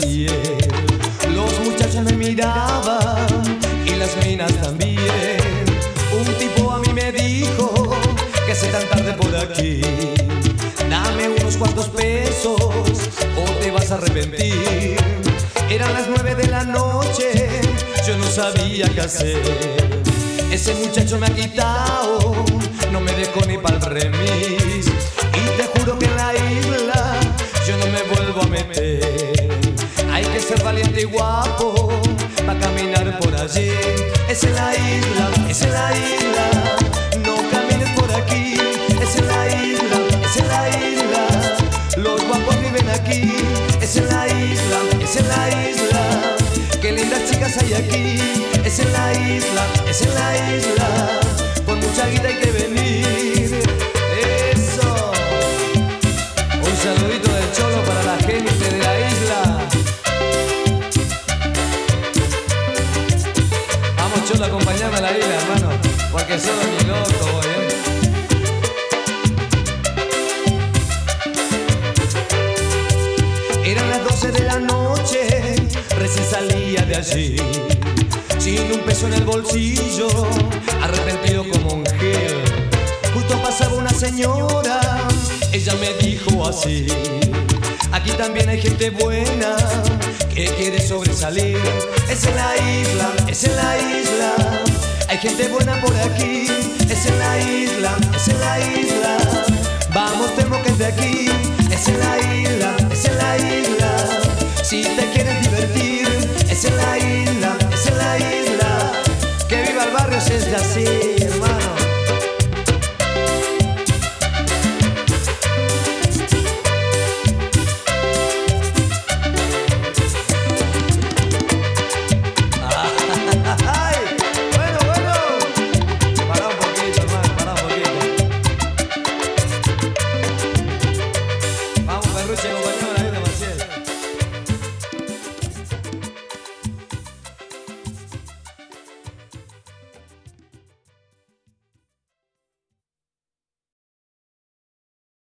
Los muchachos me miraban y las minas también. Un tipo a mí me dijo que se tan tarde por aquí. Dame unos cuantos pesos o te vas a arrepentir. Eran las nueve de la noche, yo no sabía qué hacer. Ese muchacho me ha quitado, no me dejó ni para el remis. Hay que ser valiente y guapo para caminar por allí. Es en la isla, es en la isla. No camines por aquí. Es en la isla, es en la isla. Los guapos viven aquí. Es en la isla, es en la isla. Qué lindas chicas hay aquí. Es en la isla, es en la isla. La isla, hermano. Porque solo mi loco ¿eh? Eran las 12 de la noche, recién salía de allí. Sin un peso en el bolsillo, arrepentido como un gel. Justo pasaba una señora, ella me dijo así. Aquí también hay gente buena que quiere sobresalir. Es en la isla, es en la isla. Gente buena por aquí. Es en la isla,